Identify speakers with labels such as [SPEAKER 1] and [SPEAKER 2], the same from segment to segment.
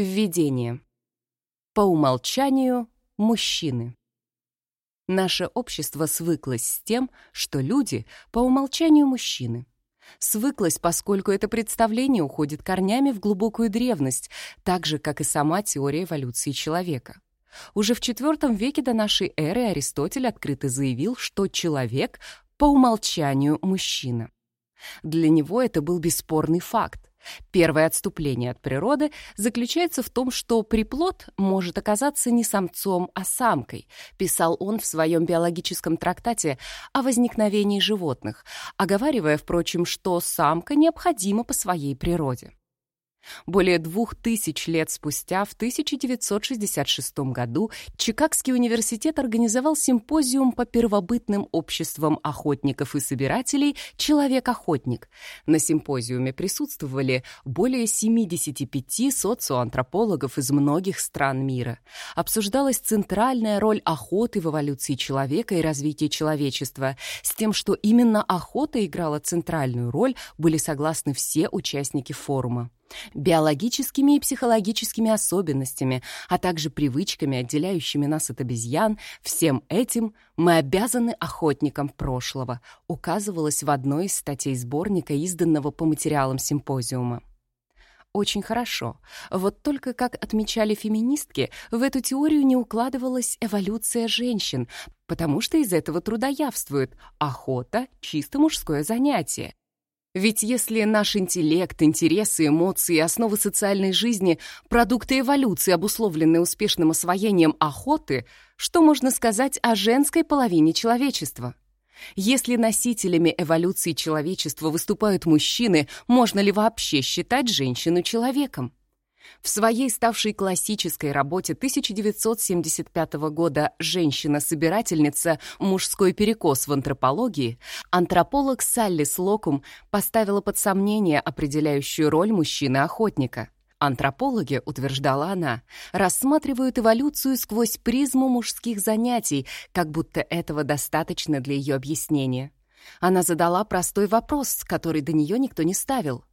[SPEAKER 1] Введение. По умолчанию мужчины. Наше общество свыклось с тем, что люди по умолчанию мужчины. Свыклось, поскольку это представление уходит корнями в глубокую древность, так же, как и сама теория эволюции человека. Уже в IV веке до нашей эры Аристотель открыто заявил, что человек по умолчанию мужчина. Для него это был бесспорный факт. Первое отступление от природы заключается в том, что приплод может оказаться не самцом, а самкой, писал он в своем биологическом трактате о возникновении животных, оговаривая, впрочем, что самка необходима по своей природе. Более двух тысяч лет спустя, в 1966 году, Чикагский университет организовал симпозиум по первобытным обществам охотников и собирателей «Человек-охотник». На симпозиуме присутствовали более 75 социоантропологов из многих стран мира. Обсуждалась центральная роль охоты в эволюции человека и развитии человечества. С тем, что именно охота играла центральную роль, были согласны все участники форума биологическими и психологическими особенностями, а также привычками, отделяющими нас от обезьян, всем этим мы обязаны охотникам прошлого, указывалось в одной из статей сборника, изданного по материалам симпозиума. Очень хорошо. Вот только, как отмечали феминистки, в эту теорию не укладывалась эволюция женщин, потому что из этого труда явствует охота — чисто мужское занятие. Ведь если наш интеллект, интересы, эмоции основы социальной жизни — продукты эволюции, обусловленные успешным освоением охоты, что можно сказать о женской половине человечества? Если носителями эволюции человечества выступают мужчины, можно ли вообще считать женщину человеком? В своей ставшей классической работе 1975 года «Женщина-собирательница. Мужской перекос в антропологии» антрополог Салли Слокум поставила под сомнение определяющую роль мужчины-охотника. Антропологи, утверждала она, рассматривают эволюцию сквозь призму мужских занятий, как будто этого достаточно для ее объяснения. Она задала простой вопрос, который до нее никто не ставил.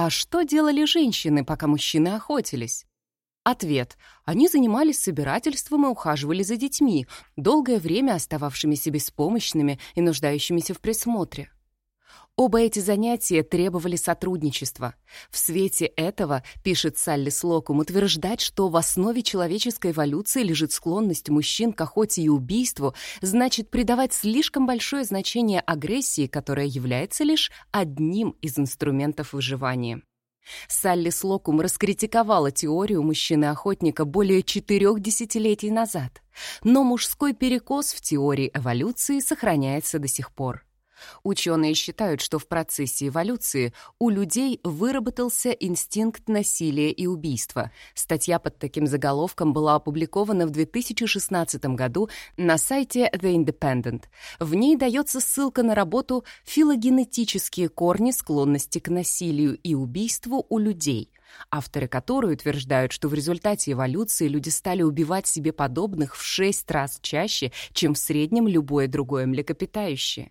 [SPEAKER 1] А что делали женщины, пока мужчины охотились? Ответ. Они занимались собирательством и ухаживали за детьми, долгое время остававшимися беспомощными и нуждающимися в присмотре. Оба эти занятия требовали сотрудничества. В свете этого, пишет Салли Слокум, утверждать, что в основе человеческой эволюции лежит склонность мужчин к охоте и убийству, значит придавать слишком большое значение агрессии, которая является лишь одним из инструментов выживания. Салли Слокум раскритиковала теорию мужчины-охотника более четырех десятилетий назад, но мужской перекос в теории эволюции сохраняется до сих пор. Ученые считают, что в процессе эволюции у людей выработался инстинкт насилия и убийства. Статья под таким заголовком была опубликована в 2016 году на сайте The Independent. В ней дается ссылка на работу «Филогенетические корни склонности к насилию и убийству у людей», авторы которой утверждают, что в результате эволюции люди стали убивать себе подобных в шесть раз чаще, чем в среднем любое другое млекопитающее.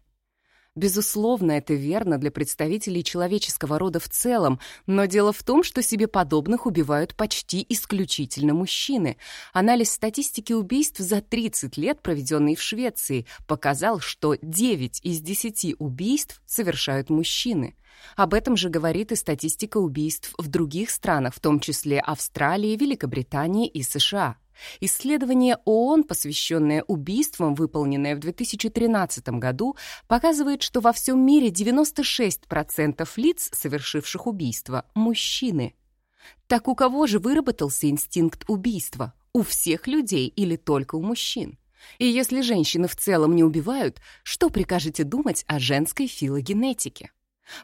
[SPEAKER 1] Безусловно, это верно для представителей человеческого рода в целом, но дело в том, что себе подобных убивают почти исключительно мужчины. Анализ статистики убийств за 30 лет, проведенный в Швеции, показал, что 9 из 10 убийств совершают мужчины. Об этом же говорит и статистика убийств в других странах, в том числе Австралии, Великобритании и США. Исследование ООН, посвященное убийствам, выполненное в 2013 году, показывает, что во всем мире 96% лиц, совершивших убийство, мужчины. Так у кого же выработался инстинкт убийства? У всех людей или только у мужчин? И если женщины в целом не убивают, что прикажете думать о женской филогенетике?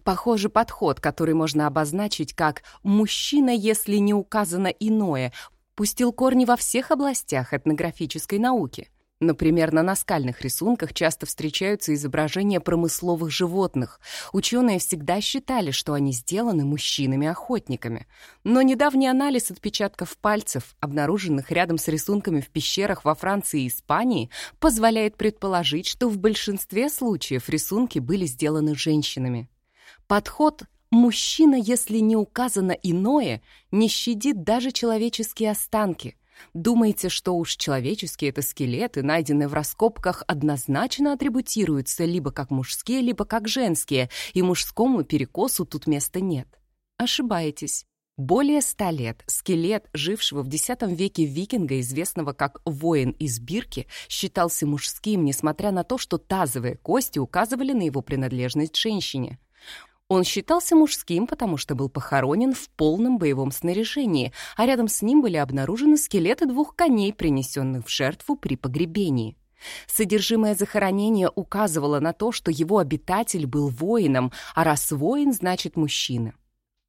[SPEAKER 1] Похоже, подход, который можно обозначить как «мужчина, если не указано иное», пустил корни во всех областях этнографической науки. Например, на наскальных рисунках часто встречаются изображения промысловых животных. Ученые всегда считали, что они сделаны мужчинами-охотниками. Но недавний анализ отпечатков пальцев, обнаруженных рядом с рисунками в пещерах во Франции и Испании, позволяет предположить, что в большинстве случаев рисунки были сделаны женщинами. Подход Мужчина, если не указано иное, не щадит даже человеческие останки. Думаете, что уж человеческие это скелеты, найденные в раскопках, однозначно атрибутируются либо как мужские, либо как женские, и мужскому перекосу тут места нет? Ошибаетесь. Более ста лет скелет, жившего в X веке викинга, известного как воин из Бирки, считался мужским, несмотря на то, что тазовые кости указывали на его принадлежность женщине. Он считался мужским, потому что был похоронен в полном боевом снаряжении, а рядом с ним были обнаружены скелеты двух коней, принесенных в жертву при погребении. Содержимое захоронения указывало на то, что его обитатель был воином, а раз воин, значит мужчина.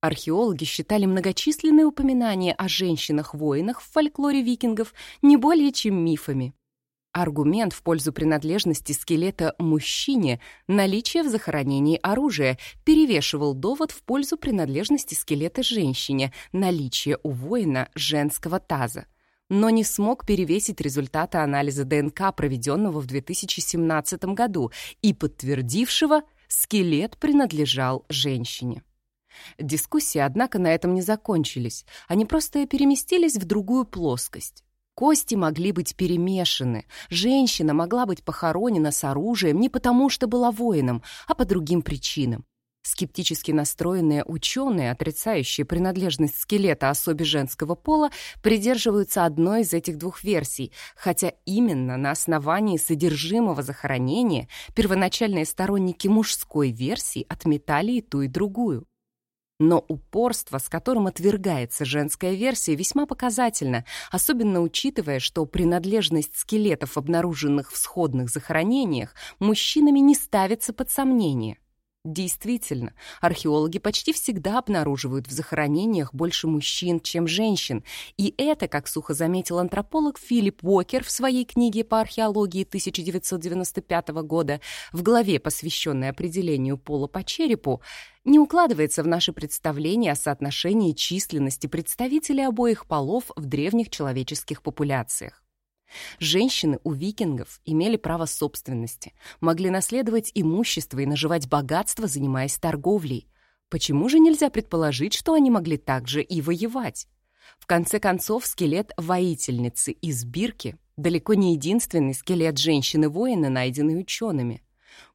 [SPEAKER 1] Археологи считали многочисленные упоминания о женщинах-воинах в фольклоре викингов не более чем мифами. Аргумент в пользу принадлежности скелета мужчине, наличие в захоронении оружия, перевешивал довод в пользу принадлежности скелета женщине, наличие у воина женского таза. Но не смог перевесить результаты анализа ДНК, проведенного в 2017 году и подтвердившего, скелет принадлежал женщине. Дискуссии, однако, на этом не закончились. Они просто переместились в другую плоскость. Кости могли быть перемешаны. Женщина могла быть похоронена с оружием не потому, что была воином, а по другим причинам. Скептически настроенные ученые, отрицающие принадлежность скелета особе женского пола, придерживаются одной из этих двух версий, хотя именно на основании содержимого захоронения первоначальные сторонники мужской версии отметали и ту, и другую. Но упорство, с которым отвергается женская версия, весьма показательно, особенно учитывая, что принадлежность скелетов, обнаруженных в сходных захоронениях, мужчинами не ставится под сомнение. Действительно, археологи почти всегда обнаруживают в захоронениях больше мужчин, чем женщин, и это, как сухо заметил антрополог Филипп Уокер в своей книге по археологии 1995 года, в главе, посвященной определению пола по черепу, не укладывается в наше представление о соотношении численности представителей обоих полов в древних человеческих популяциях. Женщины у викингов имели право собственности, могли наследовать имущество и наживать богатство, занимаясь торговлей. Почему же нельзя предположить, что они могли также и воевать? В конце концов, скелет воительницы из Бирки далеко не единственный скелет женщины-воина, найденный учеными.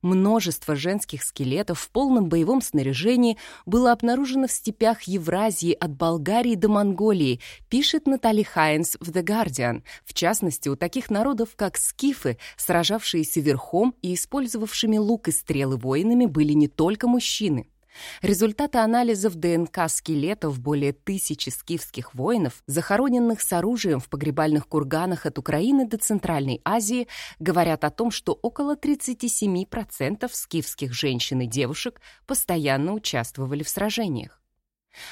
[SPEAKER 1] Множество женских скелетов в полном боевом снаряжении было обнаружено в степях Евразии от Болгарии до Монголии, пишет Натали Хайнс в The Guardian, в частности, у таких народов, как скифы, сражавшиеся верхом и использовавшими лук и стрелы воинами, были не только мужчины. Результаты анализов ДНК скелетов более тысячи скифских воинов, захороненных с оружием в погребальных курганах от Украины до Центральной Азии, говорят о том, что около 37% скифских женщин и девушек постоянно участвовали в сражениях.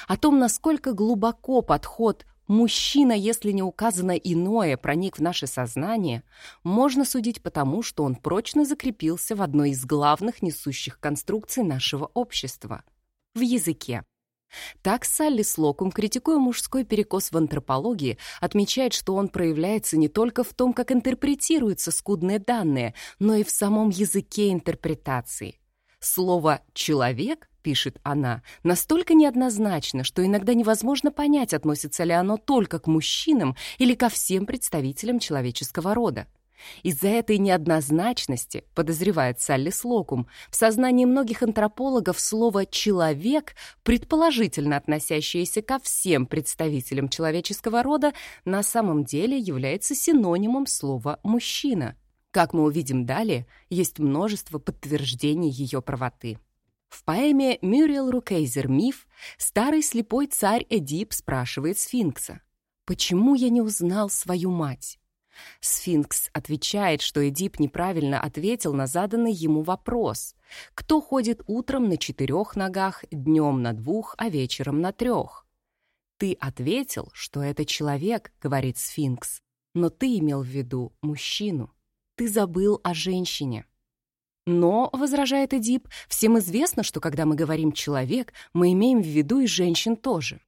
[SPEAKER 1] О том, насколько глубоко подход Мужчина, если не указано иное, проник в наше сознание, можно судить потому, что он прочно закрепился в одной из главных несущих конструкций нашего общества — в языке. Так Салли Слокум, критикуя мужской перекос в антропологии, отмечает, что он проявляется не только в том, как интерпретируются скудные данные, но и в самом языке интерпретации. Слово «человек» пишет она, настолько неоднозначно, что иногда невозможно понять, относится ли оно только к мужчинам или ко всем представителям человеческого рода. Из-за этой неоднозначности, подозревает Салли Слокум, в сознании многих антропологов слово «человек», предположительно относящееся ко всем представителям человеческого рода, на самом деле является синонимом слова «мужчина». Как мы увидим далее, есть множество подтверждений ее правоты. В поэме «Мюрриел Рукейзер. Миф» старый слепой царь Эдип спрашивает сфинкса «Почему я не узнал свою мать?» Сфинкс отвечает, что Эдип неправильно ответил на заданный ему вопрос. Кто ходит утром на четырех ногах, днем на двух, а вечером на трех? «Ты ответил, что это человек», — говорит Сфинкс, «но ты имел в виду мужчину. Ты забыл о женщине». Но, возражает Эдип, всем известно, что когда мы говорим «человек», мы имеем в виду и женщин тоже.